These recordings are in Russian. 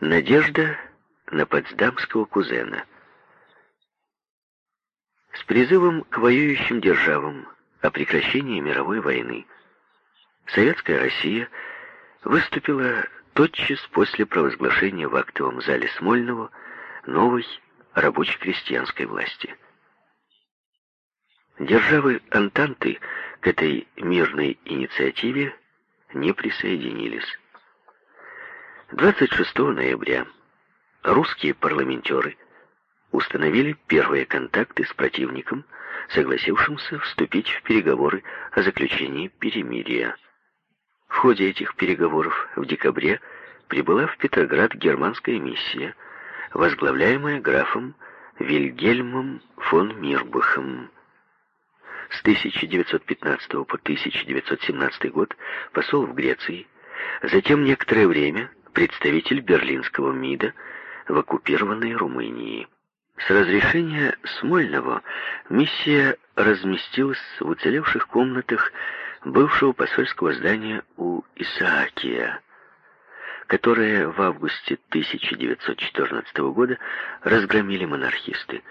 Надежда на потсдамского кузена. С призывом к воюющим державам о прекращении мировой войны Советская Россия выступила тотчас после провозглашения в актовом зале Смольного новой рабоче-крестьянской власти. Державы Антанты к этой мирной инициативе не присоединились. 26 ноября русские парламентеры установили первые контакты с противником, согласившимся вступить в переговоры о заключении перемирия. В ходе этих переговоров в декабре прибыла в Петроград германская миссия, возглавляемая графом Вильгельмом фон Мирбахом. С 1915 по 1917 год посол в Греции, затем некоторое время представитель берлинского МИДа в оккупированной Румынии. С разрешения Смольного миссия разместилась в уцелевших комнатах бывшего посольского здания у Исаакия, которое в августе 1914 года разгромили монархисты.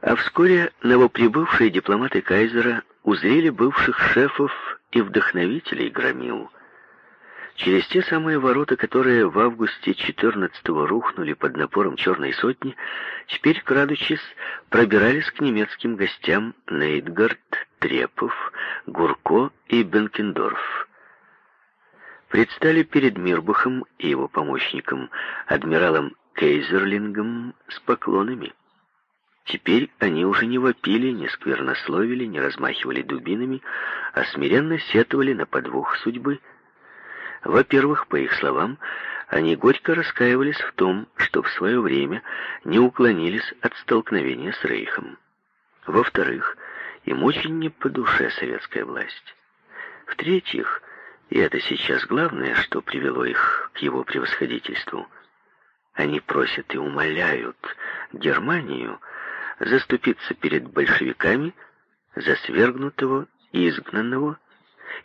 А вскоре новоприбывшие дипломаты Кайзера узрели бывших шефов и вдохновителей громил – Через те самые ворота, которые в августе 14-го рухнули под напором Черной Сотни, теперь, крадучись, пробирались к немецким гостям Нейтгард, Трепов, Гурко и Бенкендорф. Предстали перед Мирбахом и его помощником, адмиралом Кейзерлингом, с поклонами. Теперь они уже не вопили, не сквернословили, не размахивали дубинами, а смиренно сетовали на подвох судьбы — во-первых, по их словам, они горько раскаивались в том, что в свое время не уклонились от столкновения с Рейхом. Во-вторых, им очень не по душе советская власть. В-третьих, и это сейчас главное, что привело их к его превосходительству, они просят и умоляют Германию заступиться перед большевиками за свергнутого и изгнанного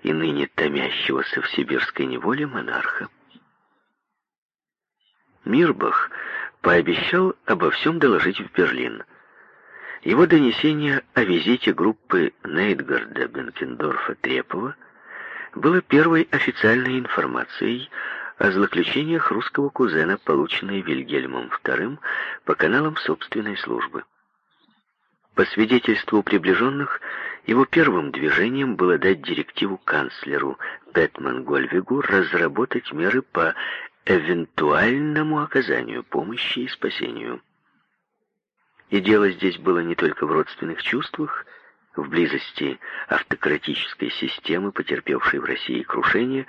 и ныне томящегося в сибирской неволе монарха. Мирбах пообещал обо всем доложить в Берлин. Его донесение о визите группы Нейтгарда, Бенкендорфа, Трепова было первой официальной информацией о злоключениях русского кузена, полученной Вильгельмом II по каналам собственной службы. По свидетельству приближенных, его первым движением было дать директиву канцлеру Бетман Гольвигу разработать меры по эвентуальному оказанию помощи и спасению. И дело здесь было не только в родственных чувствах, в близости автократической системы, потерпевшей в России крушение,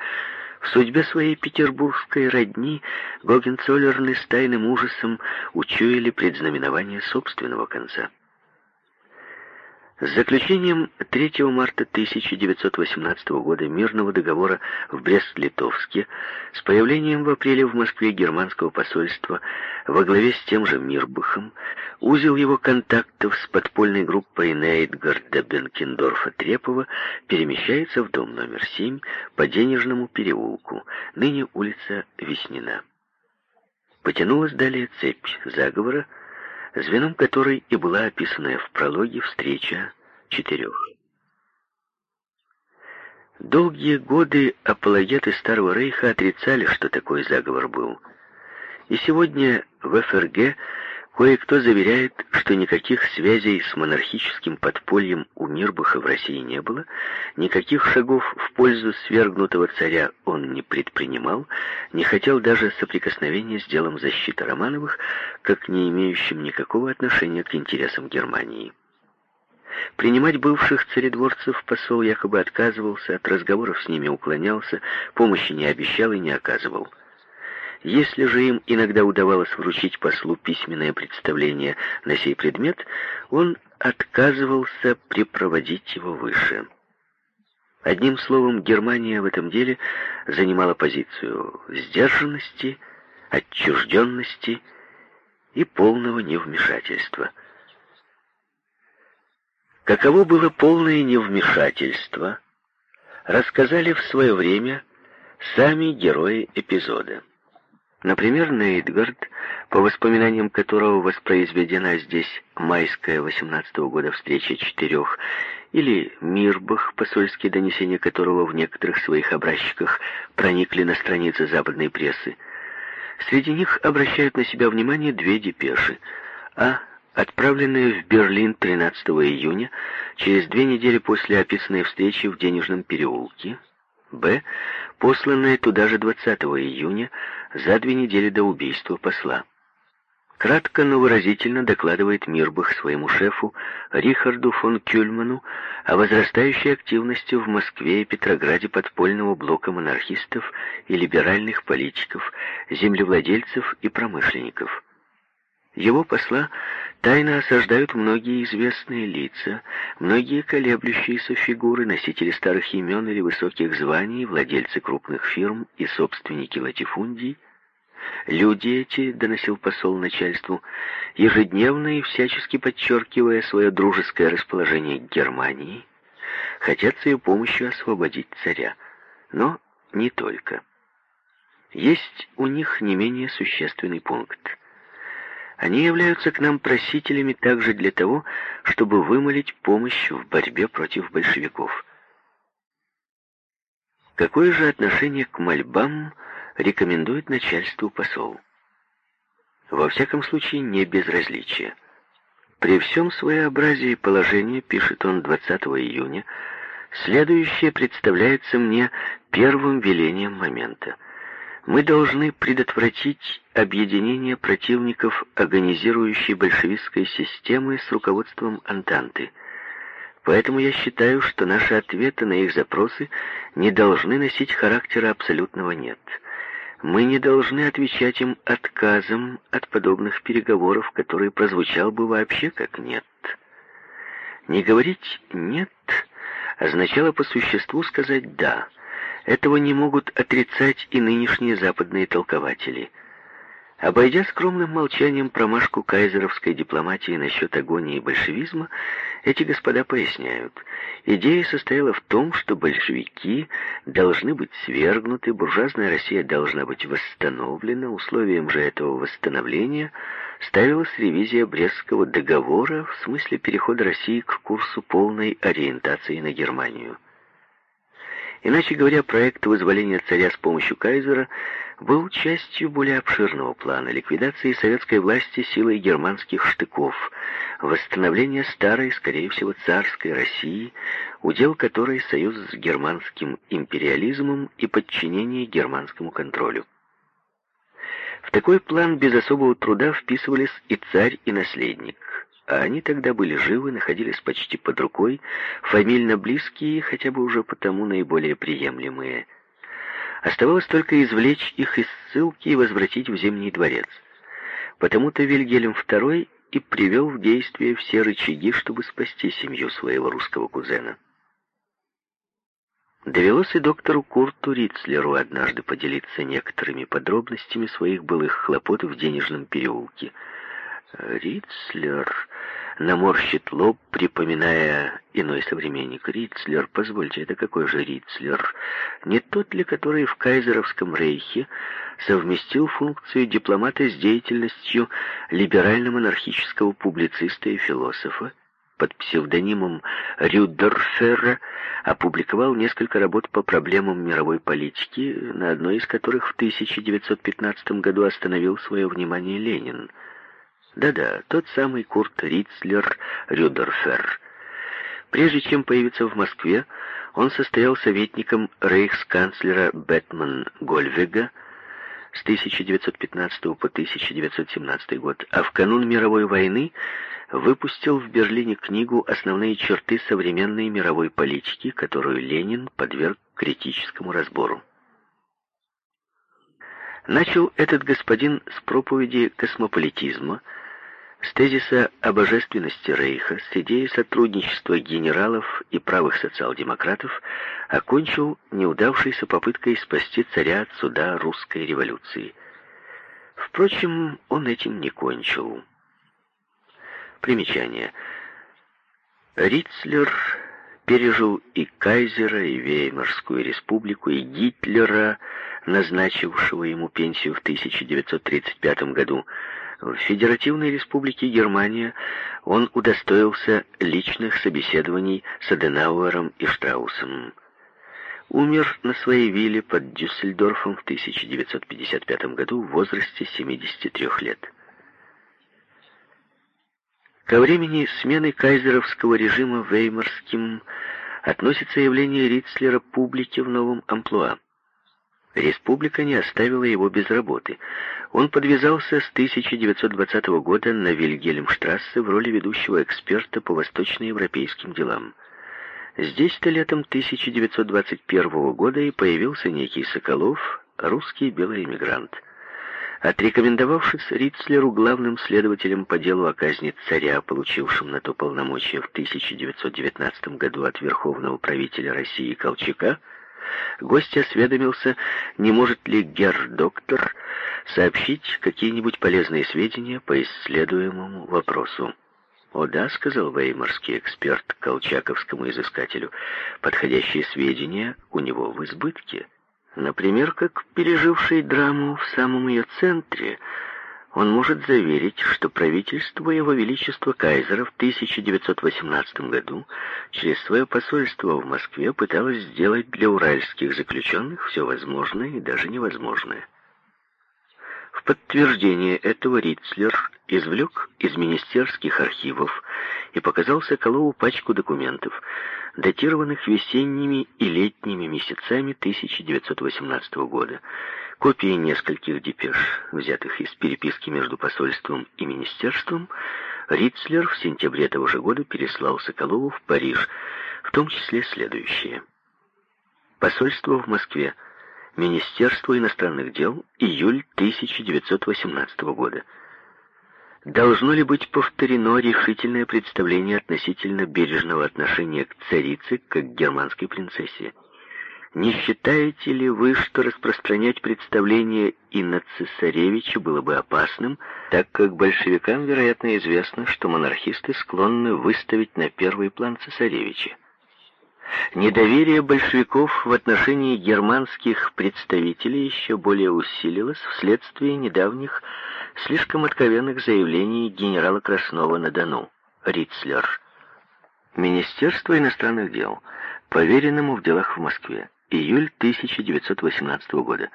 в судьбе своей петербургской родни Гогенцоллерны с тайным ужасом учуяли предзнаменование собственного конца. С заключением 3 марта 1918 года мирного договора в Брест-Литовске, с появлением в апреле в Москве германского посольства во главе с тем же Мирбахом, узел его контактов с подпольной группой Нейтгарда Бенкендорфа-Трепова перемещается в дом номер 7 по Денежному переулку, ныне улица Веснина. Потянулась далее цепь заговора, звеном которой и была описанная в прологе встреча четырех. Долгие годы апологеты Старого Рейха отрицали, что такой заговор был. И сегодня в ФРГ Кое-кто заверяет, что никаких связей с монархическим подпольем у Мирбаха в России не было, никаких шагов в пользу свергнутого царя он не предпринимал, не хотел даже соприкосновения с делом защиты Романовых, как не имеющим никакого отношения к интересам Германии. Принимать бывших царедворцев посол якобы отказывался, от разговоров с ними уклонялся, помощи не обещал и не оказывал. Если же им иногда удавалось вручить послу письменное представление на сей предмет, он отказывался припроводить его выше. Одним словом, Германия в этом деле занимала позицию сдержанности, отчужденности и полного невмешательства. Каково было полное невмешательство, рассказали в свое время сами герои эпизода. Например, Нейтгард, по воспоминаниям которого воспроизведена здесь майская 18 -го года встреча четырех, или Мирбах, посольские донесения которого в некоторых своих образчиках проникли на страницы западной прессы. Среди них обращают на себя внимание две депеши. А. Отправленные в Берлин 13 июня, через две недели после описанной встречи в Денежном переулке. Б посланное туда же 20 июня, за две недели до убийства посла. Кратко, но выразительно докладывает Мирбах своему шефу Рихарду фон Кюльману о возрастающей активности в Москве и Петрограде подпольного блока монархистов и либеральных политиков, землевладельцев и промышленников. Его посла тайно осаждают многие известные лица, многие колеблющиеся фигуры, носители старых имен или высоких званий, владельцы крупных фирм и собственники латифундий. Люди эти, доносил посол начальству, ежедневно и всячески подчеркивая свое дружеское расположение к Германии, хотят с ее помощью освободить царя. Но не только. Есть у них не менее существенный пункт. Они являются к нам просителями также для того, чтобы вымолить помощь в борьбе против большевиков. Какое же отношение к мольбам рекомендует начальству посол? Во всяком случае, не безразличие. При всем своеобразии положения, пишет он 20 июня, следующее представляется мне первым велением момента – мы должны предотвратить объединение противников организирующей большевистской системы с руководством Антанты. Поэтому я считаю, что наши ответы на их запросы не должны носить характера абсолютного «нет». Мы не должны отвечать им отказом от подобных переговоров, который прозвучал бы вообще как «нет». Не говорить «нет» означало по существу сказать «да». Этого не могут отрицать и нынешние западные толкователи. Обойдя скромным молчанием промашку кайзеровской дипломатии насчет агонии большевизма, эти господа поясняют, идея состояла в том, что большевики должны быть свергнуты, буржуазная Россия должна быть восстановлена, условием же этого восстановления ставилась ревизия Брестского договора в смысле перехода России к курсу полной ориентации на Германию. Иначе говоря, проект вызволения царя с помощью кайзера был частью более обширного плана ликвидации советской власти силой германских штыков, восстановления старой, скорее всего, царской России, удел которой союз с германским империализмом и подчинение германскому контролю. В такой план без особого труда вписывались и царь, и наследник а они тогда были живы, находились почти под рукой, фамильно близкие, хотя бы уже потому наиболее приемлемые. Оставалось только извлечь их из ссылки и возвратить в Зимний дворец. Потому-то Вильгельм II и привел в действие все рычаги, чтобы спасти семью своего русского кузена. Довелось и доктору Курту Рицлеру однажды поделиться некоторыми подробностями своих былых хлопот в денежном переулке — Рицлер наморщит лоб, припоминая иной современник. Рицлер, позвольте, это какой же Рицлер? Не тот ли, который в Кайзеровском рейхе совместил функцию дипломата с деятельностью либерально-монархического публициста и философа? под псевдонимом Рюдерферра опубликовал несколько работ по проблемам мировой политики, на одной из которых в 1915 году остановил свое внимание Ленин – да-да, тот самый Курт Рицлер Рюдерфер. Прежде чем появиться в Москве, он состоял советником рейхсканцлера Бетман Гольвега с 1915 по 1917 год, а в канун мировой войны выпустил в Берлине книгу «Основные черты современной мировой политики», которую Ленин подверг критическому разбору. Начал этот господин с проповеди космополитизма, с тезиса о божественности Рейха, с идеей сотрудничества генералов и правых социал-демократов, окончил неудавшейся попыткой спасти царя от суда русской революции. Впрочем, он этим не кончил. Примечание. Рицлер пережил и Кайзера, и Веймарскую республику, и Гитлера, назначившего ему пенсию в 1935 году, в Федеративной Республике Германия он удостоился личных собеседований с Аденауэром и Штраусом. Умер на своей вилле под Дюссельдорфом в 1955 году в возрасте 73 лет. Ко времени смены кайзеровского режима Веймарским относится явление Рицлера публике в новом амплуа. Республика не оставила его без работы. Он подвязался с 1920 года на Вильгельмштрассе в роли ведущего эксперта по восточноевропейским делам. Здесь-то летом 1921 года и появился некий Соколов, русский белый эмигрант. Отрекомендовавшись Рицлеру главным следователем по делу о казни царя, получившим на то полномочия в 1919 году от верховного правителя России Колчака, Гость осведомился, не может ли герр-доктор сообщить какие-нибудь полезные сведения по исследуемому вопросу. «О да», — сказал веймарский эксперт колчаковскому изыскателю, — «подходящие сведения у него в избытке. Например, как переживший драму в самом ее центре — он может заверить, что правительство Его Величества Кайзера в 1918 году через свое посольство в Москве пыталось сделать для уральских заключенных все возможное и даже невозможное. В подтверждение этого Рицлер извлек из министерских архивов и показал Соколову пачку документов, датированных весенними и летними месяцами 1918 года, Копии нескольких депеш, взятых из переписки между посольством и министерством, Рицлер в сентябре того же года переслал Соколову в Париж, в том числе следующее. Посольство в Москве. Министерство иностранных дел. Июль 1918 года. Должно ли быть повторено решительное представление относительно бережного отношения к царице, как к германской принцессе? Не считаете ли вы, что распространять представление и на цесаревича было бы опасным, так как большевикам, вероятно, известно, что монархисты склонны выставить на первый план цесаревича? Недоверие большевиков в отношении германских представителей еще более усилилось вследствие недавних слишком откровенных заявлений генерала Краснова на Дону, Рицлер. Министерство иностранных дел, поверенному в делах в Москве июль 1918 года.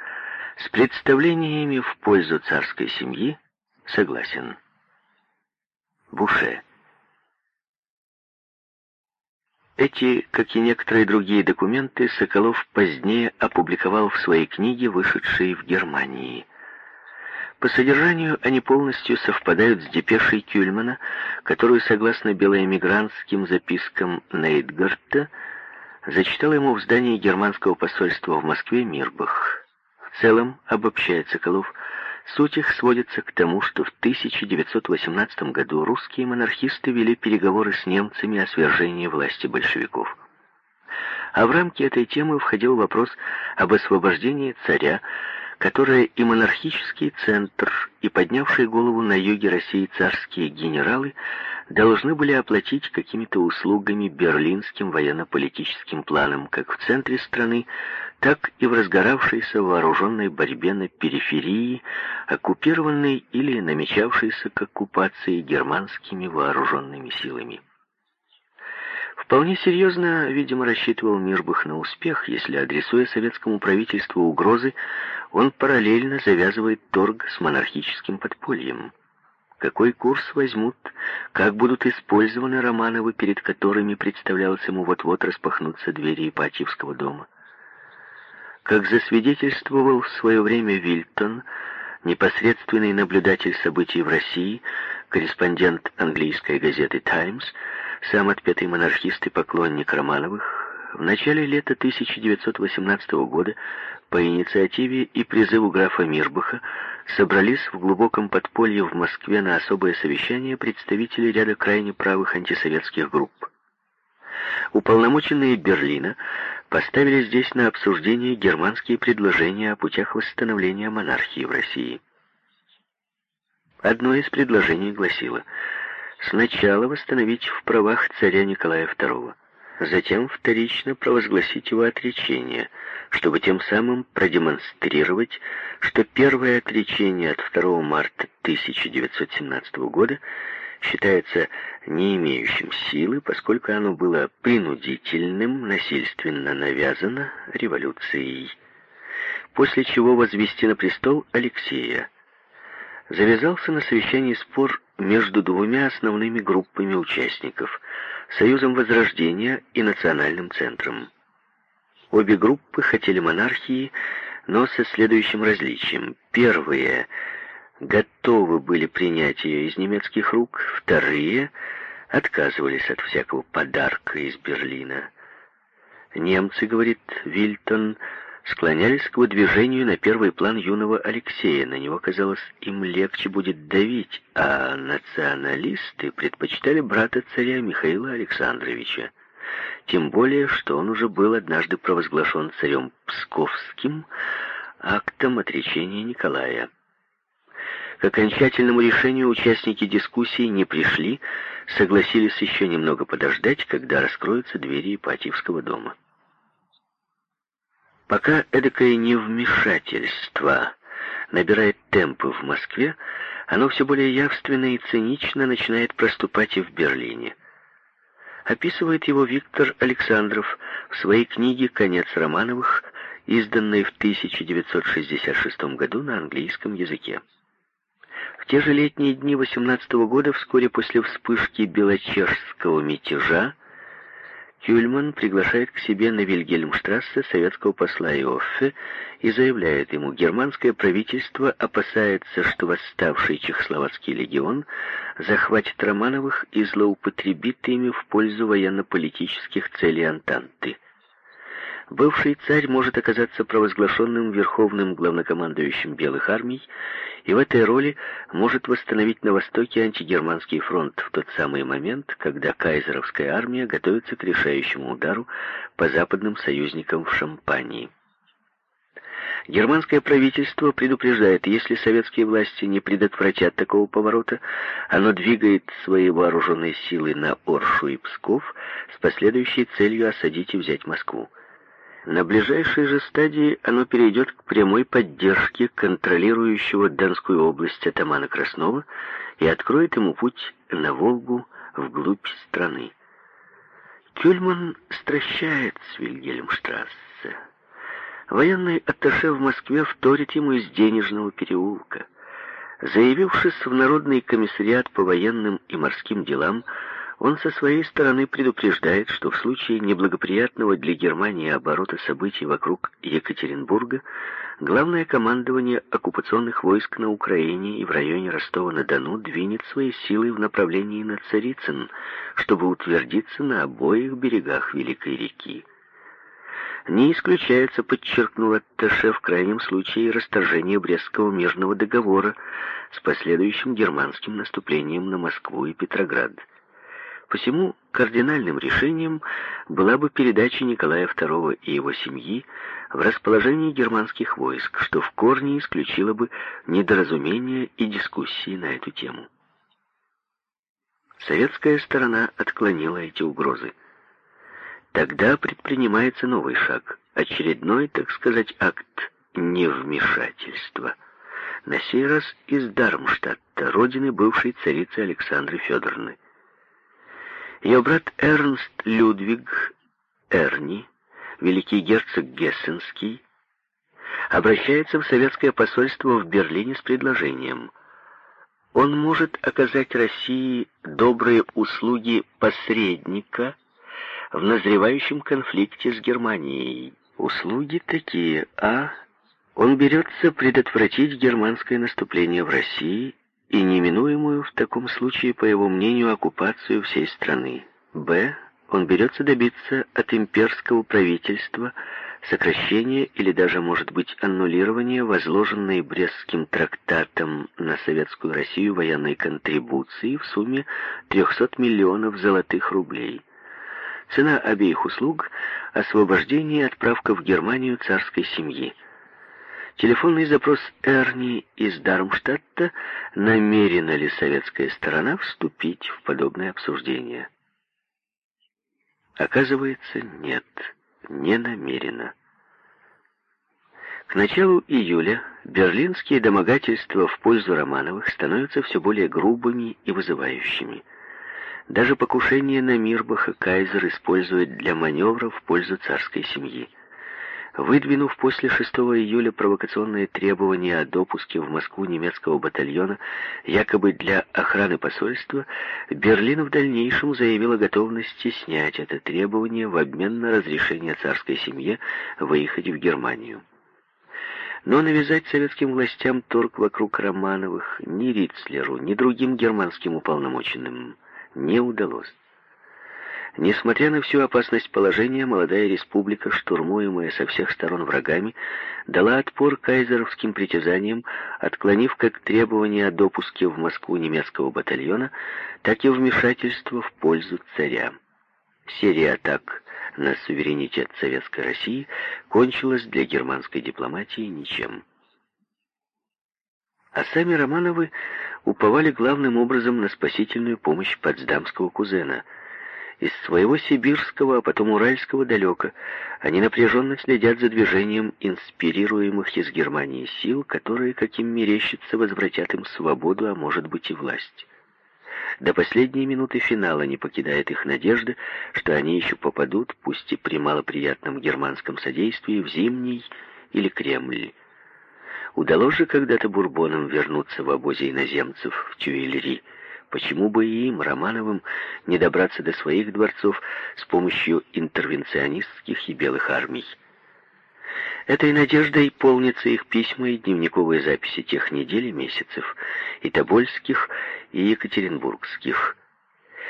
С представлениями в пользу царской семьи согласен. Буше. Эти, как и некоторые другие документы, Соколов позднее опубликовал в своей книге, вышедшей в Германии. По содержанию они полностью совпадают с депешей Кюльмана, которую, согласно белоэмигрантским запискам Нейтгарта, зачитал ему в здании германского посольства в Москве Мирбах. В целом, обобщает Соколов, суть их сводится к тому, что в 1918 году русские монархисты вели переговоры с немцами о свержении власти большевиков. А в рамки этой темы входил вопрос об освобождении царя, которое и монархический центр, и поднявшие голову на юге России царские генералы должны были оплатить какими-то услугами берлинским военно-политическим планам как в центре страны, так и в разгоравшейся вооруженной борьбе на периферии, оккупированной или намечавшейся к оккупации германскими вооруженными силами. Вполне серьезно, видимо, рассчитывал Мирбах на успех, если, адресуя советскому правительству угрозы, он параллельно завязывает торг с монархическим подпольем. Какой курс возьмут, как будут использованы Романовы, перед которыми представлялось ему вот-вот распахнуться двери Ипатьевского дома. Как засвидетельствовал в свое время Вильтон, непосредственный наблюдатель событий в России, корреспондент английской газеты «Таймс», сам отпетый монархист и поклонник Романовых, в начале лета 1918 года по инициативе и призыву графа Мирбаха собрались в глубоком подполье в Москве на особое совещание представители ряда крайне правых антисоветских групп. Уполномоченные Берлина поставили здесь на обсуждение германские предложения о путях восстановления монархии в России. Одно из предложений гласило сначала восстановить в правах царя Николая II, затем вторично провозгласить его отречение – чтобы тем самым продемонстрировать, что первое отречение от 2 марта 1917 года считается не имеющим силы, поскольку оно было принудительным, насильственно навязано революцией. После чего возвести на престол Алексея. Завязался на совещании спор между двумя основными группами участников – Союзом Возрождения и Национальным центром. Обе группы хотели монархии, но со следующим различием. Первые готовы были принять ее из немецких рук, вторые отказывались от всякого подарка из Берлина. Немцы, говорит Вильтон, склонялись к выдвижению на первый план юного Алексея. На него, казалось, им легче будет давить, а националисты предпочитали брата царя Михаила Александровича. Тем более, что он уже был однажды провозглашен царем Псковским актом отречения Николая. К окончательному решению участники дискуссии не пришли, согласились еще немного подождать, когда раскроются двери Ипатьевского дома. Пока эдакое невмешательство набирает темпы в Москве, оно все более явственно и цинично начинает проступать и в Берлине. Описывает его Виктор Александров в своей книге «Конец Романовых», изданной в 1966 году на английском языке. В те же летние дни 18 года, вскоре после вспышки Белочерского мятежа, Кюльман приглашает к себе на Вильгельмштрассе советского посла Иоффе и заявляет ему, германское правительство опасается, что восставший Чехословацкий легион захватит Романовых и злоупотребит ими в пользу военно-политических целей Антанты. Бывший царь может оказаться провозглашенным верховным главнокомандующим Белых армий и в этой роли может восстановить на Востоке антигерманский фронт в тот самый момент, когда кайзеровская армия готовится к решающему удару по западным союзникам в Шампании. Германское правительство предупреждает, если советские власти не предотвратят такого поворота, оно двигает свои вооруженные силы на Оршу и Псков с последующей целью осадить и взять Москву. На ближайшей же стадии оно перейдет к прямой поддержке контролирующего Донскую область атамана Краснова и откроет ему путь на Волгу вглубь страны. Кюльман стращает с Вильгельмштрассе. Военный атташе в Москве вторит ему из денежного переулка. Заявившись в Народный комиссариат по военным и морским делам, он со своей стороны предупреждает, что в случае неблагоприятного для Германии оборота событий вокруг Екатеринбурга главное командование оккупационных войск на Украине и в районе Ростова-на-Дону двинет свои силы в направлении на Царицын, чтобы утвердиться на обоих берегах Великой реки. Не исключается, подчеркнул Атташе, в крайнем случае расторжение Брестского мирного договора с последующим германским наступлением на Москву и Петроград. Посему кардинальным решением была бы передача Николая II и его семьи в расположение германских войск, что в корне исключило бы недоразумения и дискуссии на эту тему. Советская сторона отклонила эти угрозы. Тогда предпринимается новый шаг, очередной, так сказать, акт невмешательства. На сей раз из Дармштадта, родины бывшей царицы Александры Федоровны. Ее брат Эрнст Людвиг Эрни, великий герцог Гессенский, обращается в советское посольство в Берлине с предложением. Он может оказать России добрые услуги посредника в назревающем конфликте с Германией. Услуги такие, а он берется предотвратить германское наступление в России и неминуемую в таком случае, по его мнению, оккупацию всей страны. Б. Он берется добиться от имперского правительства сокращения или даже, может быть, аннулирования возложенной Брестским трактатом на Советскую Россию военной контрибуции в сумме 300 миллионов золотых рублей. Цена обеих услуг – освобождение и отправка в Германию царской семьи – Телефонный запрос Эрни из Дармштадта, намерена ли советская сторона вступить в подобное обсуждение. Оказывается, нет, не намерена. К началу июля берлинские домогательства в пользу Романовых становятся все более грубыми и вызывающими. Даже покушение на Мирбаха кайзер использует для маневров в пользу царской семьи. Выдвинув после 6 июля провокационные требования о допуске в Москву немецкого батальона, якобы для охраны посольства, Берлин в дальнейшем заявил о готовности снять это требование в обмен на разрешение царской семье выехать в Германию. Но навязать советским властям торг вокруг Романовых ни Рицлеру, ни другим германским уполномоченным не удалось. Несмотря на всю опасность положения, молодая республика, штурмуемая со всех сторон врагами, дала отпор кайзеровским притязаниям, отклонив как требования о допуске в Москву немецкого батальона, так и вмешательство в пользу царя. Серия атак на суверенитет Советской России кончилась для германской дипломатии ничем. А сами Романовы уповали главным образом на спасительную помощь потсдамского кузена – из своего сибирского, а потом уральского далека они напряженно следят за движением инспирируемых из Германии сил, которые, каким мерещится, возвратят им свободу, а может быть и власть. До последней минуты финала не покидает их надежда, что они еще попадут, пусть и при малоприятном германском содействии, в Зимний или Кремль. Удалось же когда-то бурбонам вернуться в обозе иноземцев в Тюильри, Почему бы и им, Романовым, не добраться до своих дворцов с помощью интервенционистских и белых армий? Этой надеждой полнятся их письма и дневниковые записи тех недель и месяцев, и тобольских, и екатеринбургских.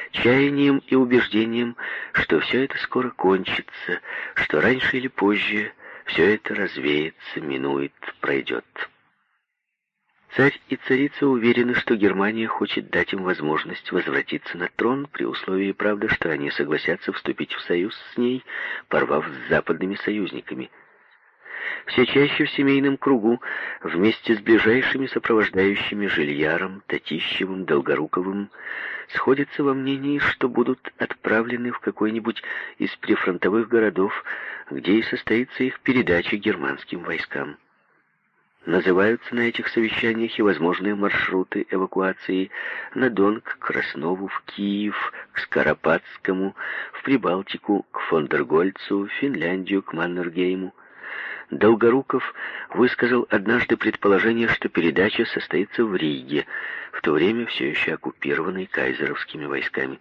Чаянием и убеждением, что все это скоро кончится, что раньше или позже все это развеется, минует, пройдет. Царь и царица уверены, что Германия хочет дать им возможность возвратиться на трон, при условии, правда, что они согласятся вступить в союз с ней, порвав с западными союзниками. Все чаще в семейном кругу, вместе с ближайшими сопровождающими Жильяром, Татищевым, Долгоруковым, сходятся во мнении, что будут отправлены в какой-нибудь из прифронтовых городов, где и состоится их передача германским войскам. Называются на этих совещаниях и возможные маршруты эвакуации на Дон, к Краснову, в Киев, к Скоропадскому, в Прибалтику, к Фондергольцу, в Финляндию, к Маннергейму. Долгоруков высказал однажды предположение, что передача состоится в Риге, в то время все еще оккупированной кайзеровскими войсками.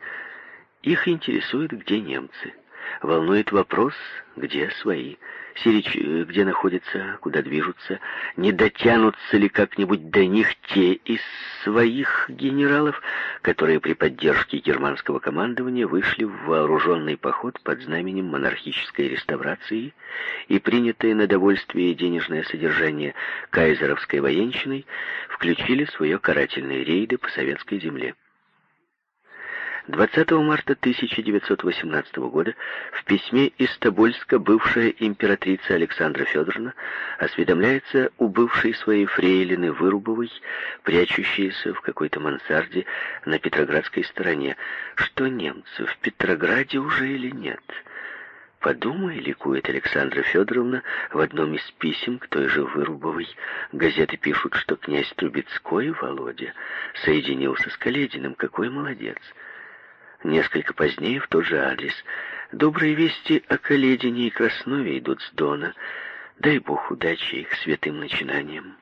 Их интересует, где немцы. Волнует вопрос, где свои. Сирич, э, где находятся, куда движутся, не дотянутся ли как-нибудь до них те из своих генералов, которые при поддержке германского командования вышли в вооруженный поход под знаменем монархической реставрации и принятые на довольствие денежное содержание кайзеровской военщиной включили свое карательные рейды по советской земле. 20 марта 1918 года в письме из Тобольска бывшая императрица Александра Федоровна осведомляется у бывшей своей фрейлины Вырубовой, прячущейся в какой-то мансарде на Петроградской стороне, что немцы в Петрограде уже или нет. Подумай, ликует Александра Федоровна в одном из писем к той же Вырубовой. Газеты пишут, что князь Трубецкой, Володя, соединился с Калединым. Какой молодец! Несколько позднее в тот же адрес. Добрые вести о Каледине и Краснове идут с Дона. Дай Бог удачи их святым начинаниям.